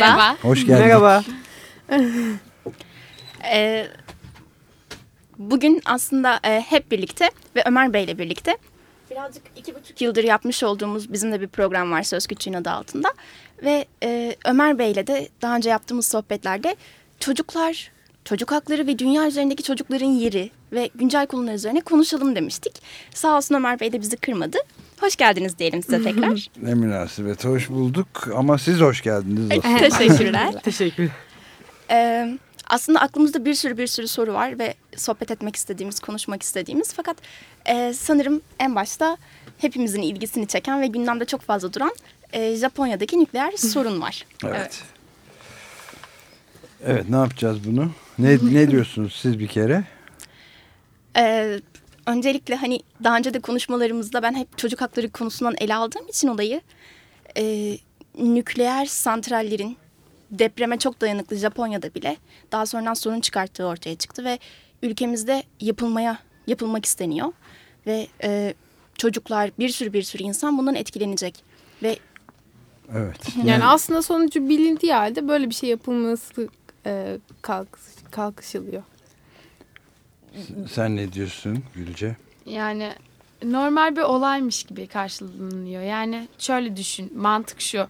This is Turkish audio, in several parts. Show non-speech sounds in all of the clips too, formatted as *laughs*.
Merhaba. Hoş geldin. Merhaba. *laughs* Ee, bugün aslında e, hep birlikte ve Ömer Bey ile birlikte birazcık iki buçuk yıldır yapmış olduğumuz bizim de bir program var Söz Küçüğün adı altında. Ve e, Ömer Bey ile de daha önce yaptığımız sohbetlerde çocuklar, çocuk hakları ve dünya üzerindeki çocukların yeri ve güncel konular üzerine konuşalım demiştik. Sağ olsun Ömer Bey de bizi kırmadı. Hoş geldiniz diyelim size tekrar. *laughs* Ne münasebet hoş bulduk ama siz hoş geldiniz. Teşekkürler. *laughs* Teşekkür. Ee, aslında aklımızda bir sürü bir sürü soru var ve sohbet etmek istediğimiz, konuşmak istediğimiz. Fakat e, sanırım en başta hepimizin ilgisini çeken ve gündemde çok fazla duran e, Japonya'daki nükleer *laughs* sorun var. Evet. Evet ne yapacağız bunu? Ne, ne diyorsunuz siz bir kere? Ee, öncelikle hani daha önce de konuşmalarımızda ben hep çocuk hakları konusundan ele aldığım için olayı e, nükleer santrallerin depreme çok dayanıklı Japonya'da bile daha sonradan sorun çıkarttığı ortaya çıktı ve ülkemizde yapılmaya yapılmak isteniyor ve e, çocuklar bir sürü bir sürü insan bundan etkilenecek ve Evet. *laughs* Yani, aslında sonucu bilindiği halde böyle bir şey yapılması e, kalkış, kalkışılıyor. Sen ne diyorsun Gülce? Yani normal bir olaymış gibi karşılanıyor. Yani şöyle düşün, mantık şu.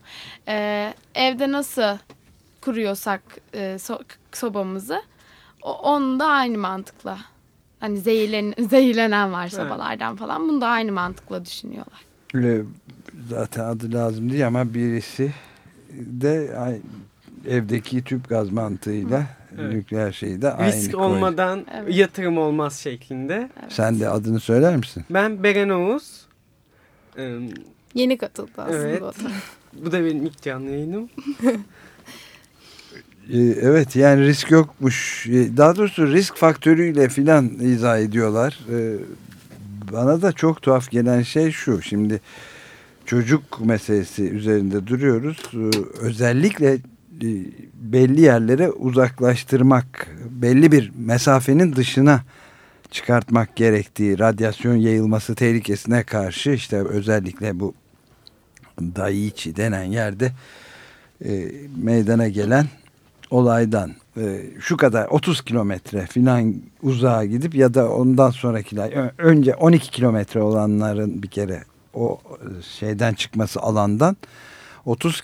Ee, evde nasıl kuruyorsak e, so- sobamızı, o, onun da aynı mantıkla. Hani zehirlen, *laughs* zehirlenen var sobalardan falan. Bunu da aynı mantıkla düşünüyorlar. Öyle zaten adı lazım değil ama birisi de ay- evdeki tüp gaz mantığıyla Evet. nükleer şeyi de aynı Risk koy- olmadan Evet. yatırım olmaz şeklinde. Sen de adını söyler misin? Ben Beren Oğuz. Ee, Yeni katıldı aslında Evet. *laughs* Bu da benim ilk canlı yayınım. *laughs* Ee, Evet yani risk yokmuş. Ee, Daha doğrusu risk faktörüyle filan izah ediyorlar. Ee, Bana da çok tuhaf gelen şey şu. Şimdi çocuk meselesi üzerinde duruyoruz. Özellikle belli yerlere uzaklaştırmak, belli bir mesafenin dışına çıkartmak gerektiği radyasyon yayılması tehlikesine karşı işte özellikle bu Daiichi denen yerde e, meydana gelen olaydan e, şu kadar 30 kilometre filan uzağa gidip ya da ondan sonrakiler önce 12 kilometre olanların bir kere o e, şeyden çıkması alandan 30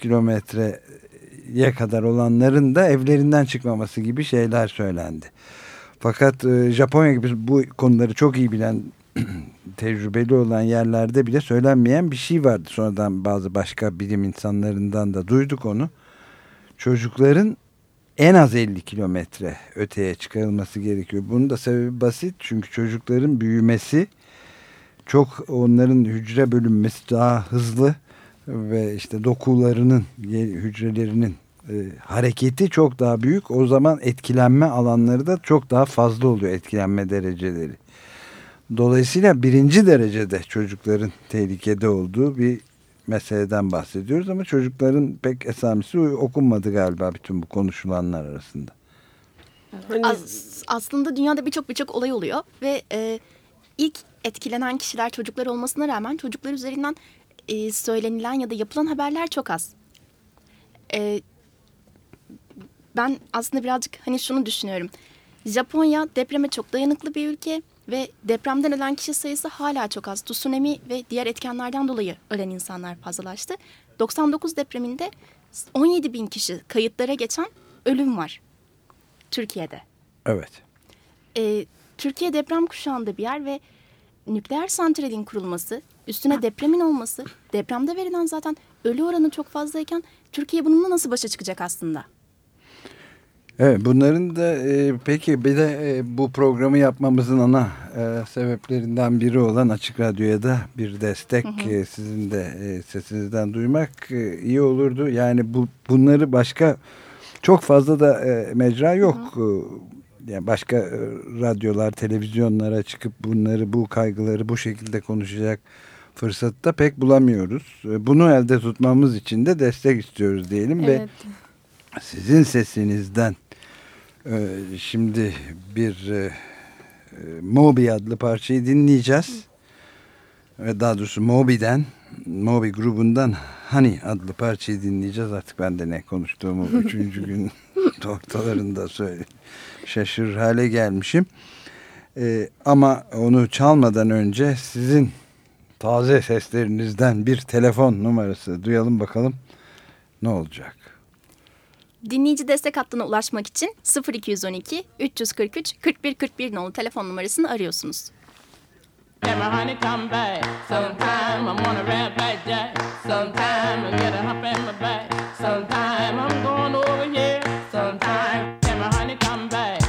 kilometreye kadar olanların da evlerinden çıkmaması gibi şeyler söylendi. Fakat e, Japonya gibi bu konuları çok iyi bilen *clears throat* tecrübeli olan yerlerde bile söylenmeyen bir şey vardı. Sonradan bazı başka bilim insanlarından da duyduk onu. Çocukların en az 50 kilometre öteye çıkarılması gerekiyor. Bunun da sebebi basit. Çünkü çocukların büyümesi çok onların hücre bölünmesi daha hızlı ve işte dokularının hücrelerinin e, hareketi çok daha büyük. O zaman etkilenme alanları da çok daha fazla oluyor etkilenme dereceleri. Dolayısıyla birinci derecede çocukların tehlikede olduğu bir meseleden bahsediyoruz ama çocukların pek esamesi okunmadı galiba bütün bu konuşulanlar arasında. Hani As- aslında dünyada birçok birçok olay oluyor ve e, ilk etkilenen kişiler çocuklar olmasına rağmen çocuklar üzerinden e, söylenilen ya da yapılan haberler çok az. E, ben aslında birazcık hani şunu düşünüyorum. Japonya depreme çok dayanıklı bir ülke ve depremden ölen kişi sayısı hala çok az. Tsunami ve diğer etkenlerden dolayı ölen insanlar fazlalaştı. 99 depreminde 17 bin kişi kayıtlara geçen ölüm var Türkiye'de. Evet. Ee, Türkiye deprem kuşağında bir yer ve nükleer santralin kurulması, üstüne depremin olması, depremde verilen zaten ölü oranı çok fazlayken Türkiye bununla nasıl başa çıkacak aslında? Evet bunların da e, peki bir de e, bu programı yapmamızın ana e, sebeplerinden biri olan Açık Radyo'ya da bir destek e, sizin de e, sesinizden duymak e, iyi olurdu. Yani bu bunları başka çok fazla da e, mecra yok. E, Yani başka e, radyolar, televizyonlara çıkıp bunları, bu kaygıları bu şekilde konuşacak fırsatı da pek bulamıyoruz. E, Bunu elde tutmamız için de destek istiyoruz diyelim ve Evet. sizin sesinizden şimdi bir e, e, Moby adlı parçayı dinleyeceğiz. Ve daha doğrusu Moby'den Moby grubundan Honey adlı parçayı dinleyeceğiz. Artık ben de ne konuştuğumu *laughs* üçüncü gün *laughs* ortalarında söyle şaşırır hale gelmişim. Ee, ama onu çalmadan önce sizin taze seslerinizden bir telefon numarası duyalım bakalım ne olacak. Dinleyici destek hattına ulaşmak için 0212 343 41 41 nolu telefon numarasını arıyorsunuz. Sometime I'm on get over here. Sometime, yeah, my honey come back.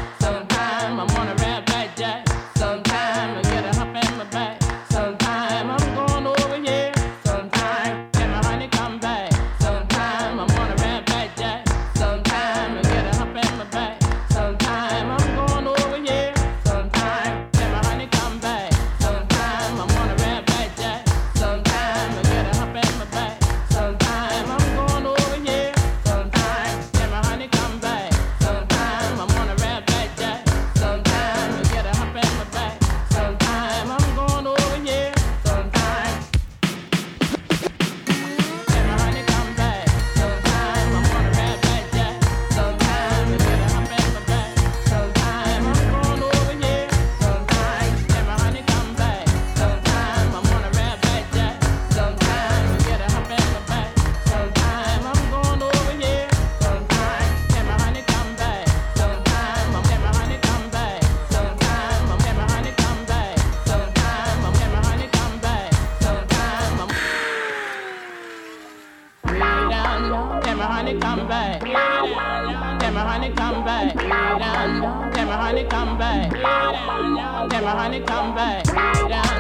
My honey come back.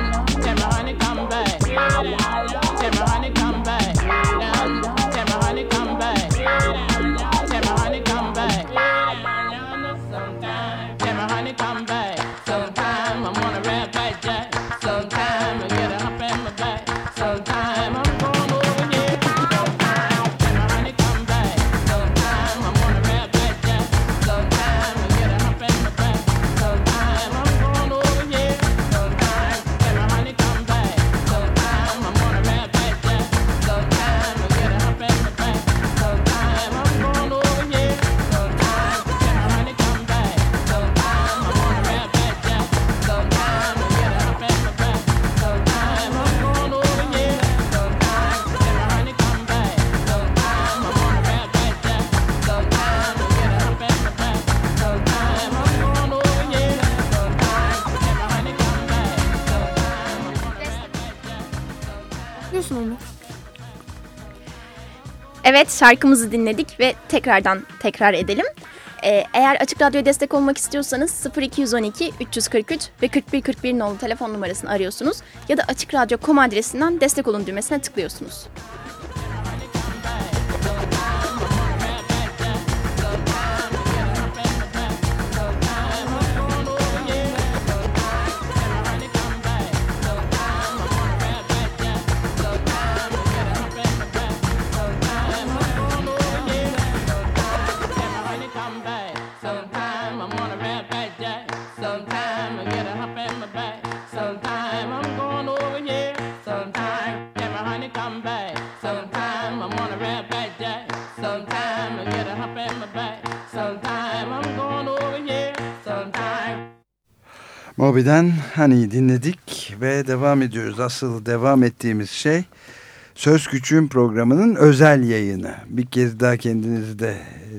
Evet şarkımızı dinledik ve tekrardan tekrar edelim. Ee, eğer Açık Radyo'ya destek olmak istiyorsanız 0212 343 ve 41 41 nolu telefon numarasını arıyorsunuz ya da Açık Radyo.com adresinden destek olun düğmesine tıklıyorsunuz. I'm on a red back jack. Sometime I get a hump in my back. Sometime I'm going over here. Sometime. Moby'den Honey'i dinledik ve devam ediyoruz. Asıl devam ettiğimiz şey Söz Küçüğün programının özel yayını. Bir kez daha kendinizi de e,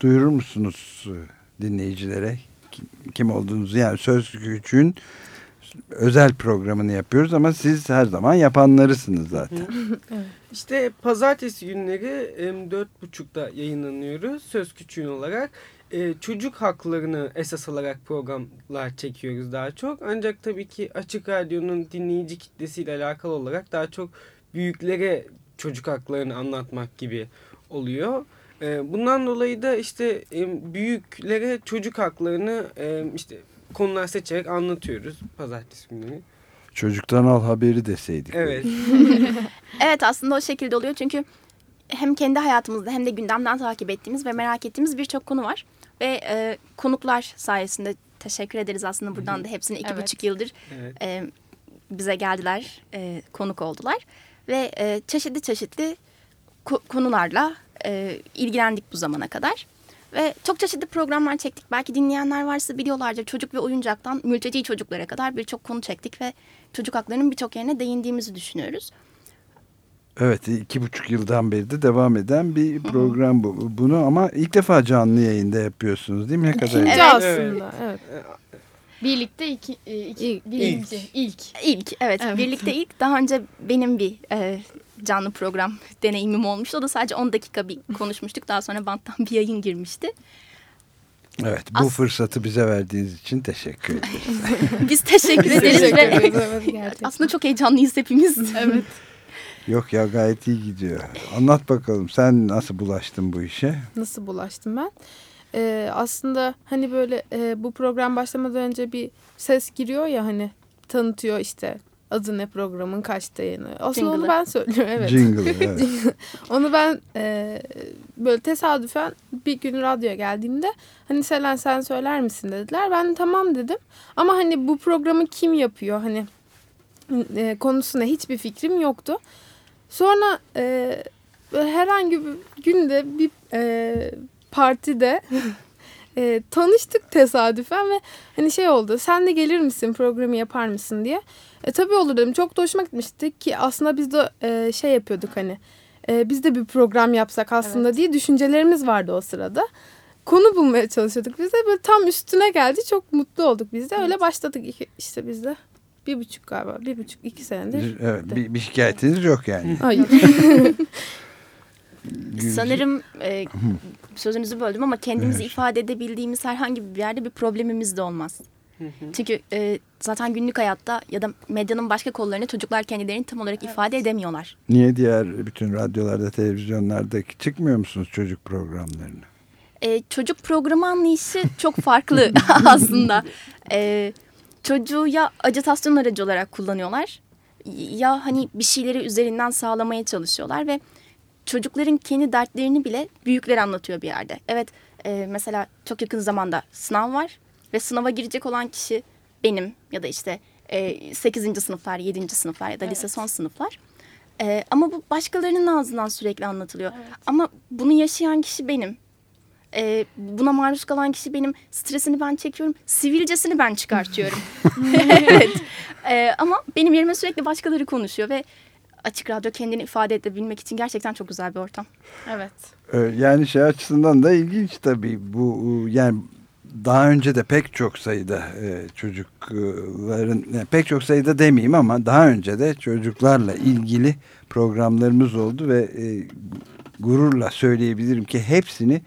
duyurur musunuz e, dinleyicilere? Kim, olduğunuzu yani Söz Küçüğün özel programını yapıyoruz ama siz her zaman yapanlarısınız zaten. *laughs* İşte pazartesi günleri dört buçukta yayınlanıyoruz söz küçüğün olarak. E, çocuk haklarını esas alarak programlar çekiyoruz daha çok. Ancak tabii ki Açık Radyo'nun dinleyici kitlesiyle alakalı olarak daha çok büyüklere çocuk haklarını anlatmak gibi oluyor. E, bundan dolayı da işte büyüklere çocuk haklarını işte konular seçerek anlatıyoruz pazartesi günleri. Çocuktan al haberi deseydik. Evet. *laughs* Evet aslında o şekilde oluyor çünkü hem kendi hayatımızda hem de gündemden takip ettiğimiz ve merak ettiğimiz birçok konu var. Ve e, konuklar sayesinde teşekkür ederiz aslında buradan da hepsine iki Evet. buçuk yıldır evet. e, bize geldiler, e, konuk oldular. Ve e, çeşitli çeşitli ko- konularla e, ilgilendik bu zamana kadar. Ve çok çeşitli programlar çektik. Belki dinleyenler varsa biliyorlardır. Çocuk ve oyuncaktan mülteci çocuklara kadar birçok konu çektik ve çocuk haklarının birçok yerine değindiğimizi düşünüyoruz. Evet iki buçuk yıldan beri de devam eden bir program bu. Bunu ama ilk defa canlı yayında yapıyorsunuz değil mi? Ne kadar İkinci Evet. aslında. Evet. Birlikte iki, e, iki İlk. birinci, ilk. İlk evet, Evet. birlikte ilk daha önce benim bir e, canlı program *laughs* deneyimim olmuştu. O da sadece 10 dakika bir konuşmuştuk. Daha sonra banttan bir yayın girmişti. Evet bu fırsatı bize verdiğiniz için teşekkür *laughs* ederiz. Biz teşekkür ederiz Teşekkür ederiz. Evet, aslında çok heyecanlıyız hepimiz. Evet. Yok ya gayet iyi gidiyor. Anlat bakalım sen nasıl bulaştın bu işe? Nasıl bulaştım ben? Ee, aslında hani böyle e, bu program başlamadan önce bir ses giriyor ya hani tanıtıyor işte adı ne programın kaçta yayını. Aslında onu Jingle'ı. ben söylüyorum evet. Jingle evet. *laughs* Onu ben e, böyle tesadüfen bir gün radyoya geldiğimde hani Selen sen söyler misin dediler. Ben de tamam dedim. Ama hani bu programı kim yapıyor hani e, konusuna hiçbir fikrim yoktu. Sonra e, herhangi bir günde bir e, partide *laughs* e, tanıştık tesadüfen ve hani şey oldu sen de gelir misin programı yapar mısın diye. E, tabii olur dedim çok da hoşuma gitmişti ki aslında biz de e, şey yapıyorduk hani e, biz de bir program yapsak aslında diye düşüncelerimiz vardı o sırada. Konu bulmaya çalışıyorduk biz de böyle tam üstüne geldi çok mutlu olduk biz de öyle başladık İki- işte biz de bir buçuk galiba bir buçuk iki senedir. evet bir, bir şikayetiniz yok yani. Hayır. *laughs* *laughs* Sanırım e, sözünüzü böldüm ama kendimizi ifade edebildiğimiz herhangi bir yerde bir problemimiz de olmaz. Çünkü e, zaten günlük hayatta ya da medyanın başka kollarında çocuklar kendilerini tam olarak ifade edemiyorlar. Niye diğer bütün radyolarda, televizyonlarda çıkmıyor musunuz çocuk programlarına? E, çocuk programı anlayışı çok farklı *laughs* aslında. E, çocuğu ya acitasyon aracı olarak kullanıyorlar ya hani bir şeyleri üzerinden sağlamaya çalışıyorlar ve çocukların kendi dertlerini bile büyükler anlatıyor bir yerde. Evet e, mesela çok yakın zamanda sınav var ve sınava girecek olan kişi benim ya da işte e, 8. sınıflar, 7. sınıflar ya da lise son sınıflar. E, ama bu başkalarının ağzından sürekli anlatılıyor. Ama bunu yaşayan kişi benim. E, buna maruz kalan kişi benim. Stresini ben çekiyorum. Sivilcesini ben çıkartıyorum. *laughs* *laughs* evet. E, ama benim yerime sürekli başkaları konuşuyor ve açık radyo kendini ifade edebilmek için gerçekten çok güzel bir ortam. Evet. Ee, Yani şey açısından da ilginç tabii bu yani daha önce de pek çok sayıda e, çocukların yani pek çok sayıda demeyeyim ama daha önce de çocuklarla ilgili programlarımız oldu ve e, gururla söyleyebilirim ki hepsini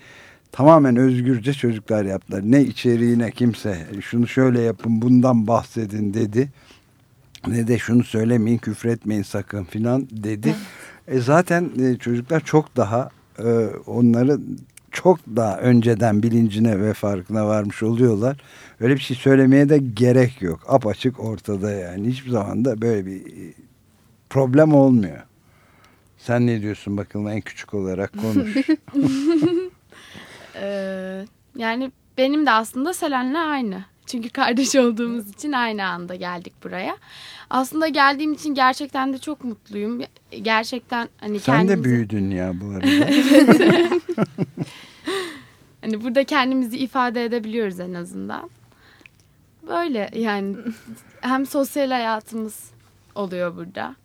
tamamen özgürce çocuklar yaptılar. Ne içeriğine kimse şunu şöyle yapın bundan bahsedin dedi. Ne de şunu söylemeyin küfretmeyin sakın filan dedi. E zaten e, çocuklar çok daha e, onları çok daha önceden bilincine ve farkına varmış oluyorlar. Öyle bir şey söylemeye de gerek yok. Apaçık ortada yani. Hiçbir zaman da böyle bir e, problem olmuyor. Sen ne diyorsun bakalım en küçük olarak konuş. *laughs* Ee, yani benim de aslında Selen'le aynı. Çünkü kardeş *laughs* olduğumuz için aynı anda geldik buraya. Aslında geldiğim için gerçekten de çok mutluyum. Gerçekten hani Sen de kendimizi- büyüdün ya bu arada. *laughs* *laughs* Hani burada kendimizi ifade edebiliyoruz en azından. Böyle yani hem sosyal hayatımız oluyor burada.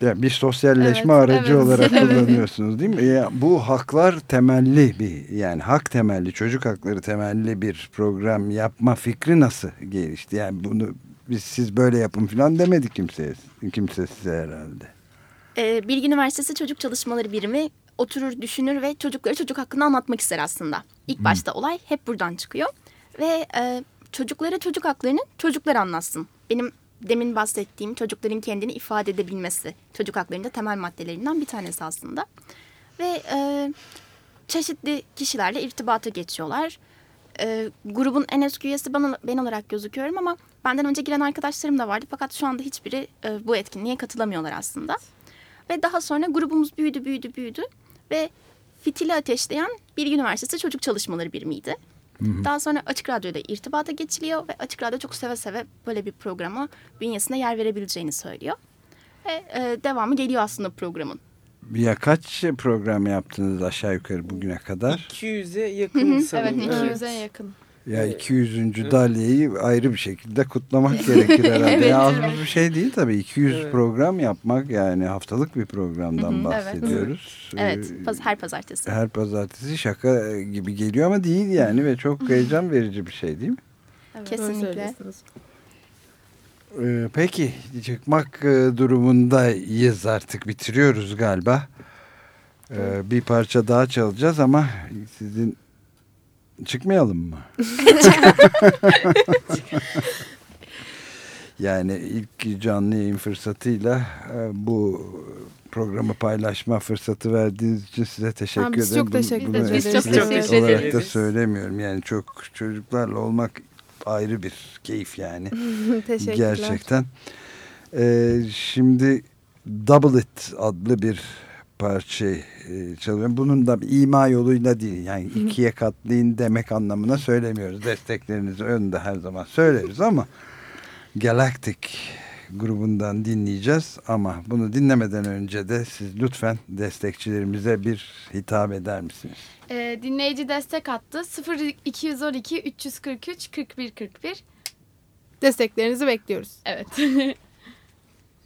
Yani bir sosyalleşme Evet, aracı evet. olarak *laughs* kullanıyorsunuz değil mi? Ya, bu haklar temelli bir yani hak temelli çocuk hakları temelli bir program yapma fikri nasıl gelişti? Yani bunu biz siz böyle yapın falan demedik kimseye. Kimse size herhalde. Ee, Bilgi Üniversitesi Çocuk Çalışmaları Birimi oturur, düşünür ve çocuklara çocuk hakkında anlatmak ister aslında. İlk başta olay hep buradan çıkıyor. Ve e, çocuklara çocuk haklarını çocuklar anlatsın. Benim demin bahsettiğim çocukların kendini ifade edebilmesi çocuk haklarında temel maddelerinden bir tanesi aslında. Ve e, çeşitli kişilerle irtibata geçiyorlar. E, grubun en eski üyesi ben, ben olarak gözüküyorum ama benden önce giren arkadaşlarım da vardı. Fakat şu anda hiçbiri e, bu etkinliğe katılamıyorlar aslında. Ve daha sonra grubumuz büyüdü, büyüdü, büyüdü. Ve fitili ateşleyen Bilgi Üniversitesi Çocuk Çalışmaları Birimiydi. Daha sonra Açık Radyo'da irtibata geçiliyor ve Açık Radyo çok seve seve böyle bir programa bünyesine yer verebileceğini söylüyor. ve e, devamı geliyor aslında programın. Ya kaç program yaptınız aşağı yukarı bugüne kadar? 200'e yakın Evet, sanırım. Evet. 200'e yakın. Ya 200. Dalye'yi ayrı bir şekilde kutlamak *laughs* gerekir herhalde. Evet, Ya az evet. bir şey değil tabii. 200 Evet. program yapmak yani haftalık bir programdan Hı hı, evet. bahsediyoruz. Evet, Ee, paz- her pazartesi. her pazartesi şaka gibi geliyor ama değil yani ve çok *laughs* heyecan verici bir şey değil mi? Doğru Kesinlikle. Ee, peki çıkmak e, durumundayız artık bitiriyoruz galiba. Ee, bir parça daha çalacağız ama sizin çıkmayalım mı? *laughs* yani ilk canlı yayın fırsatıyla e, bu programı paylaşma fırsatı verdiğiniz için size teşekkür Ha, biz ederim. çok teşekkür ederiz. Biz çok teşekkür olarak da ederiz. söylemiyorum. Yani çok çocuklarla olmak ayrı bir keyif yani. *laughs* Teşekkürler. Gerçekten. Ee, şimdi Double It adlı bir parça e, çalıyorum. Bunun da bir ima yoluyla değil. Yani ikiye katlayın demek anlamına söylemiyoruz. Desteklerinizi önde her zaman söyleriz ama Galactic grubundan dinleyeceğiz ama bunu dinlemeden önce de siz lütfen destekçilerimize bir hitap eder misiniz? Ee, dinleyici destek hattı 0212 343 41 41. Desteklerinizi bekliyoruz. Evet. *laughs*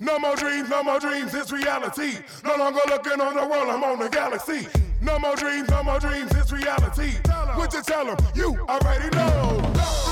No more dreams, no more dreams, it's reality. No longer looking on the world, I'm on the galaxy. No more dreams, no more dreams, it's reality. What you tell them, you already know.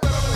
Yes.